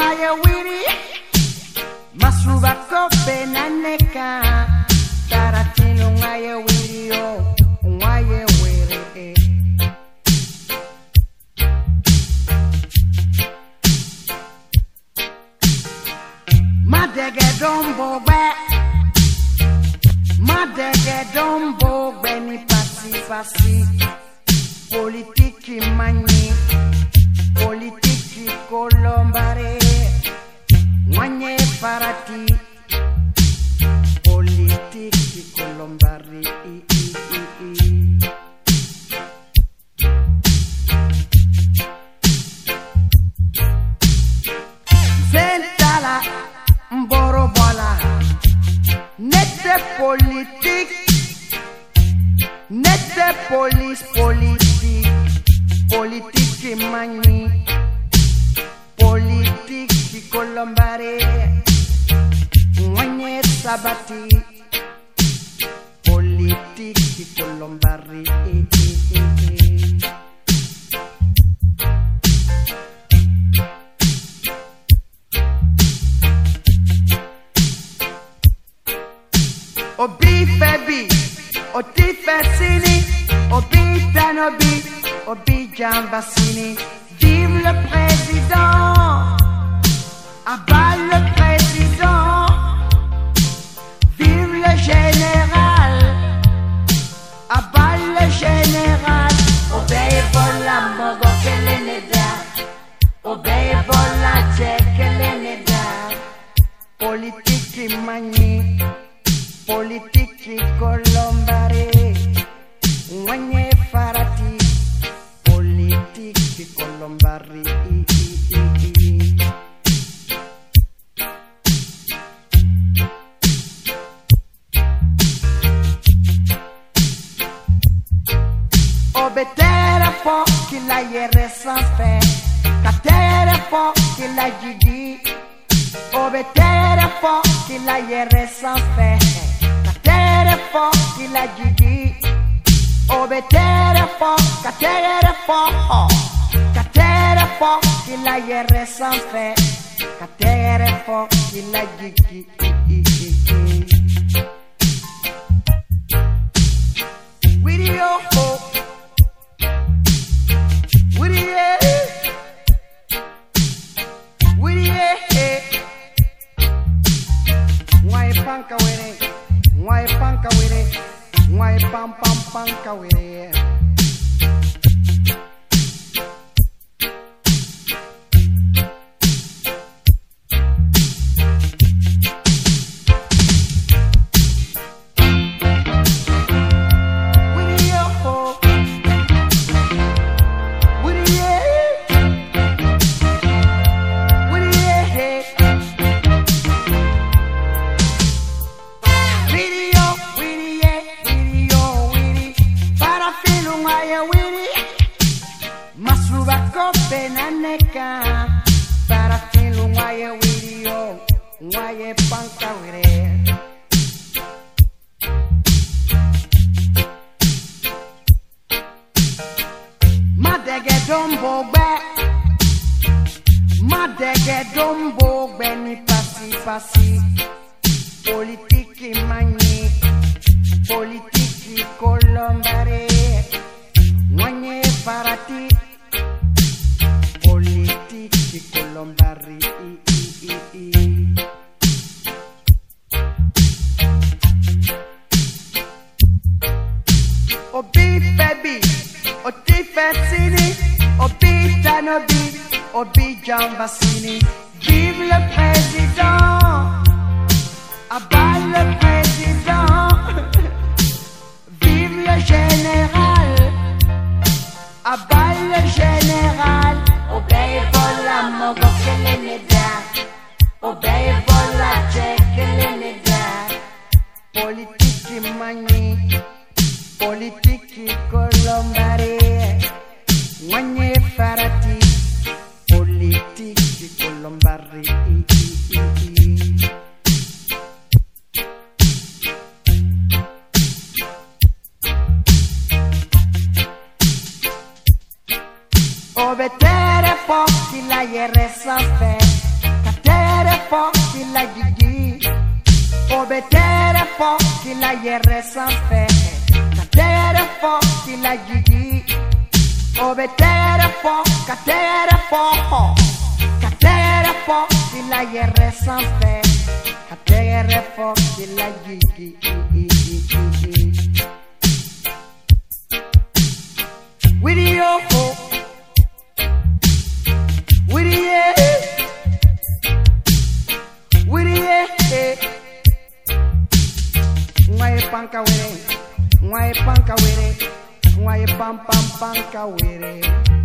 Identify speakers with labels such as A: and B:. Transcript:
A: maya wiri. Masuba kope na neka taratino maya wiri o maya wiri e madege dombo be madege dombo be ni pasi pasi. Politiki mani, politiki kolombare. Mwanye farati Politiki kolombare I, I, I, I. Zentala mborobola Nette politique Nette police politique Politique qui colombare Mwenye sabati Politique qui colombare eh, eh, eh. Obi fẹ́ bi, oti fẹ́ sini, Obi tẹnu bi, Obi jàmbá sini. Vive le président, Obey bola mogo keleneda, obey bola che keleneda. Politiki mani. Politiki kolombare Mwenye farati Politiki kolombare I, I, I, Fo ki la san fe Katere fo ki la jigi Obetere fo ki la san fe Katere fo ki la jigi Obetere fo katere fo Katere fo ki la san fe Katere fo ki la jigi Video ho pam kope na neka Para filu ngaya video Ngaya panka wiri Madege dombo Politiki mani Politiki kolombare Politiki kolombare I, I, I, I. Obi febi Oti fetini Obi tanobi Obi jambasini. Vive le président Abat le président, vive le général, abat le général, mogo keleneda, obey bola che keleneda, politiki mani, politiki kolombare, mwenye farati, politiki kolombare, i, i, i, i. Obetere fo ki la yere san fe Katere fo ki la gigi Obetere fo ki la yere san fe Katere fo ki la gigi Obetere fo katere fo Katere fo ki la yere san fe Katere Tere fo pam pam pam kawere.